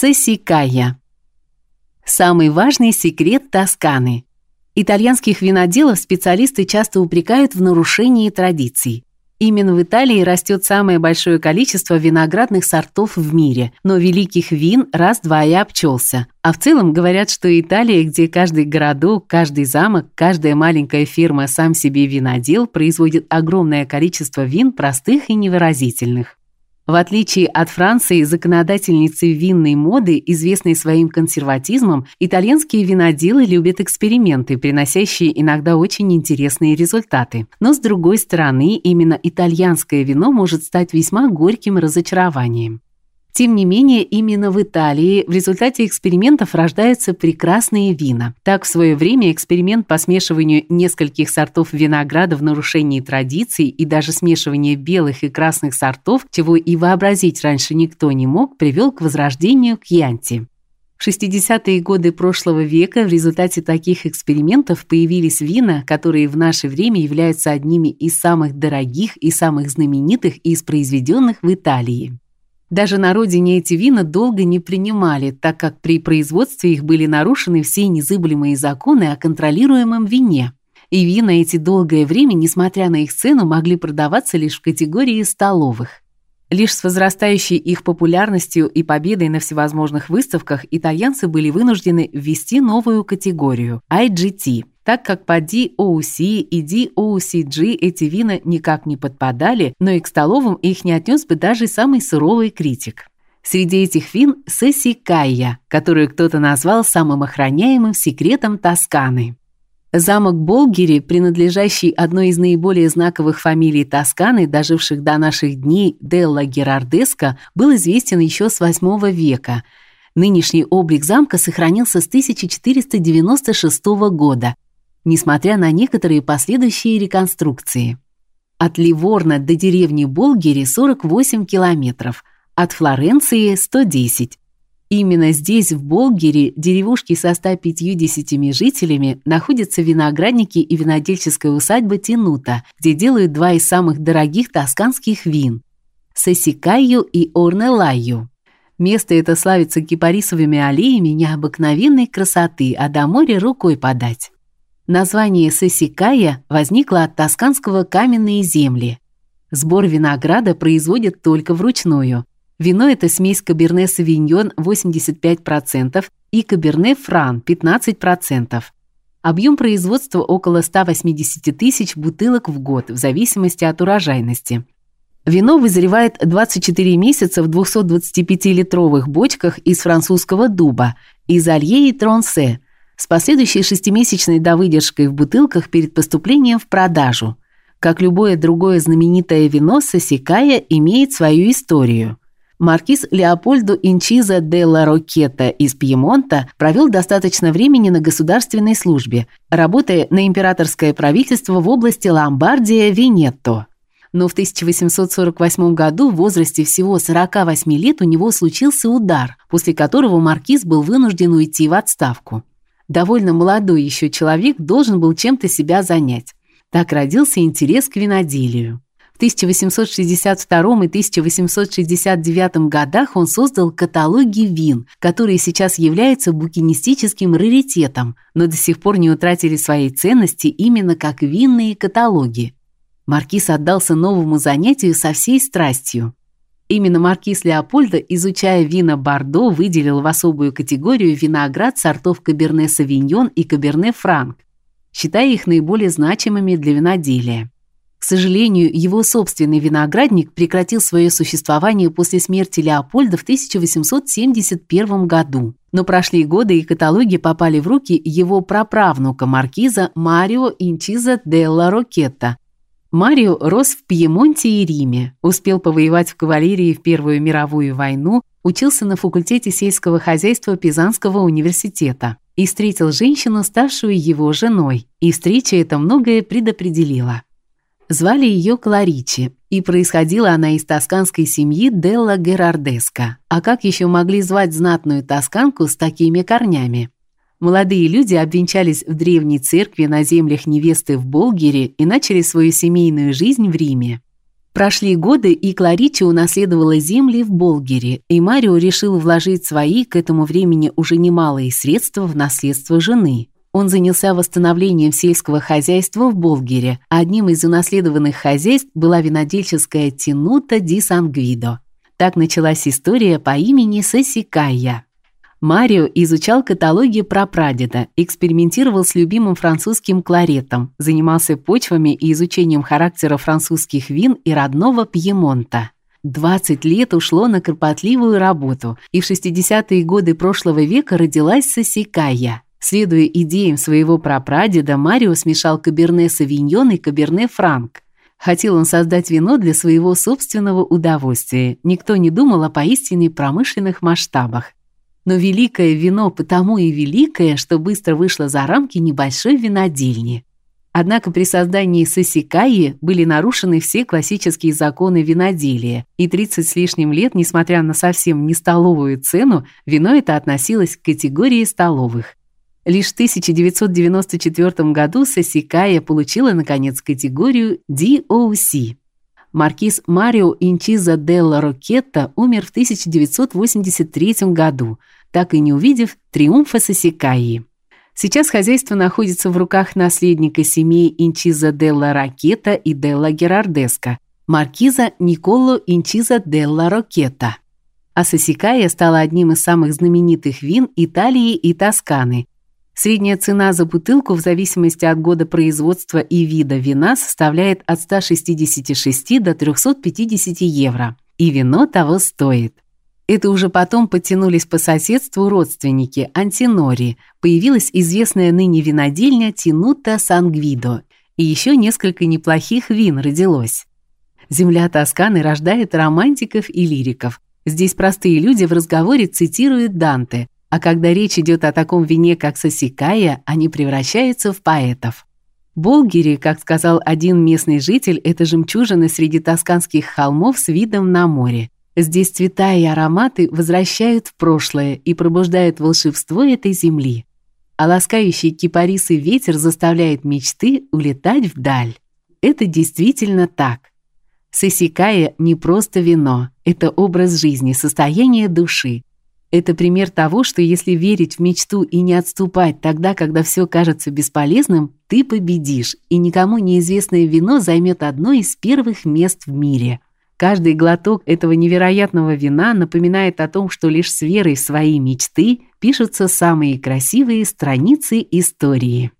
Сосикая. Самый важный секрет Тосканы. Итальянских виноделов специалисты часто упрекают в нарушении традиций. Именно в Италии растет самое большое количество виноградных сортов в мире, но великих вин раз-два и обчелся. А в целом говорят, что Италия, где каждый городок, каждый замок, каждая маленькая фирма сам себе винодел, производит огромное количество вин простых и невыразительных. В отличие от Франции, законодательницы винной моды, известной своим консерватизмом, итальянские виноделы любят эксперименты, приносящие иногда очень интересные результаты. Но с другой стороны, именно итальянское вино может стать весьма горьким разочарованием. Тем не менее, именно в Италии в результате экспериментов рождаются прекрасные вина. Так, в свое время эксперимент по смешиванию нескольких сортов винограда в нарушении традиций и даже смешивание белых и красных сортов, чего и вообразить раньше никто не мог, привел к возрождению кьянти. В 60-е годы прошлого века в результате таких экспериментов появились вина, которые в наше время являются одними из самых дорогих и самых знаменитых из произведенных в Италии. Даже на родине эти вина долго не принимали, так как при производстве их были нарушены все незыблемые законы о контролируемом вине. И вина эти долгое время, несмотря на их цену, могли продаваться лишь в категории столовых. Лишь с возрастающей их популярностью и победой на всевозможных выставках итальянцы были вынуждены ввести новую категорию IGT так как по DOC и DOCG эти вина никак не подпадали, но и к столовым их не отнес бы даже самый суровый критик. Среди этих вин Сесикая, которую кто-то назвал самым охраняемым секретом Тосканы. Замок Болгери, принадлежащий одной из наиболее знаковых фамилий Тосканы, доживших до наших дней Делла Герардеско, был известен еще с VIII века. Нынешний облик замка сохранился с 1496 года, несмотря на некоторые последующие реконструкции. От Ливорно до деревни Болгери 48 километров, от Флоренции 110. Именно здесь, в Болгере, деревушке со 150 жителями, находятся виноградники и винодельческая усадьба Тинута, где делают два из самых дорогих тосканских вин – Сесикайо и Орнелайо. Место это славится кипарисовыми аллеями необыкновенной красоты, а до моря рукой подать. Название Сесикая возникло от тосканского каменные земли. Сбор винограда производят только вручную. Вино это смесь Каберне Савиньон 85% и Каберне Фран 15%. Объем производства около 180 тысяч бутылок в год в зависимости от урожайности. Вино вызревает 24 месяца в 225-литровых бочках из французского дуба, из Алье и Тронсе – с последующей шестимесячной довыдержкой в бутылках перед поступлением в продажу. Как любое другое знаменитое вино, Сосикая имеет свою историю. Маркиз Леопольдо Инчиза де ла Рокетта из Пьемонта провел достаточно времени на государственной службе, работая на императорское правительство в области Ломбардия-Венетто. Но в 1848 году в возрасте всего 48 лет у него случился удар, после которого маркиз был вынужден уйти в отставку довольно молодой еще человек должен был чем-то себя занять. Так родился интерес к виноделию. В 1862 и 1869 годах он создал каталоги вин, которые сейчас являются букинистическим раритетом, но до сих пор не утратили своей ценности именно как винные каталоги. Маркиз отдался новому занятию со всей страстью. Именно маркиз Леопольда, изучая вина Бордо, выделил в особую категорию виноград сортов Каберне Савиньон и Каберне Франк, считая их наиболее значимыми для виноделия. К сожалению, его собственный виноградник прекратил свое существование после смерти Леопольда в 1871 году. Но прошли годы, и каталоги попали в руки его праправнука маркиза Марио Инчиза делла Рокетта, Марио рос в Пьемонте и Риме, успел повоевать в кавалерии в Первую мировую войну, учился на факультете сельского хозяйства Пизанского университета и встретил женщину, ставшую его женой, и встреча эта многое предопределила. Звали ее Кларичи, и происходила она из тосканской семьи Делла Герардеско. А как еще могли звать знатную тосканку с такими корнями? Молодые люди обвенчались в древней церкви на землях невесты в Болгере и начали свою семейную жизнь в Риме. Прошли годы, и Кларичи унаследовала земли в Болгере, и Марио решил вложить свои, к этому времени уже немалые средства в наследство жены. Он занялся восстановлением сельского хозяйства в Болгере, а одним из унаследованных хозяйств была винодельческая Тинута ди Сангвидо. Так началась история по имени Сосикая. Марио изучал каталоги прапрадеда, экспериментировал с любимым французским кларетом, занимался почвами и изучением характера французских вин и родного Пьемонта. 20 лет ушло на кропотливую работу, и в 60-е годы прошлого века родилась Сосикая. Следуя идеям своего прапрадеда, Марио смешал каберне савиньон и каберне франк. Хотел он создать вино для своего собственного удовольствия. Никто не думал о поистине промышленных масштабах. Но великое вино потому и великое, что быстро вышло за рамки небольшой винодельни. Однако при создании Сосикаи были нарушены все классические законы виноделия, и 30 с лишним лет, несмотря на совсем не столовую цену, вино это относилось к категории столовых. Лишь в 1994 году Сассикайя получила наконец категорию DOC. Маркиз Марио Инчиза делла Рокетта умер в 1983 году, так и не увидев триумфа Сассикайи. Сейчас хозяйство находится в руках наследника семей Инчиза делла Рокетта и делла Герардеско, маркиза Николо Инчиза делла Рокетта. А Сосикая стала одним из самых знаменитых вин Италии и Тосканы, Средняя цена за бутылку в зависимости от года производства и вида вина составляет от 166 до 350 евро, и вино того стоит. Это уже потом подтянулись по соседству родственники Антинори, появилась известная ныне винодельня Тинута Сангвидо, и еще несколько неплохих вин родилось. Земля Тосканы рождает романтиков и лириков. Здесь простые люди в разговоре цитируют Данте, а когда речь идет о таком вине, как сосикая, они превращаются в поэтов. Болгири, как сказал один местный житель, это жемчужина среди тосканских холмов с видом на море. Здесь цвета и ароматы возвращают в прошлое и пробуждают волшебство этой земли. А ласкающий кипарисы ветер заставляет мечты улетать вдаль. Это действительно так. Сосикая не просто вино, это образ жизни, состояние души, это пример того, что если верить в мечту и не отступать тогда, когда все кажется бесполезным, ты победишь, и никому неизвестное вино займет одно из первых мест в мире. Каждый глоток этого невероятного вина напоминает о том, что лишь с верой в свои мечты пишутся самые красивые страницы истории.